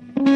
Mm-hmm.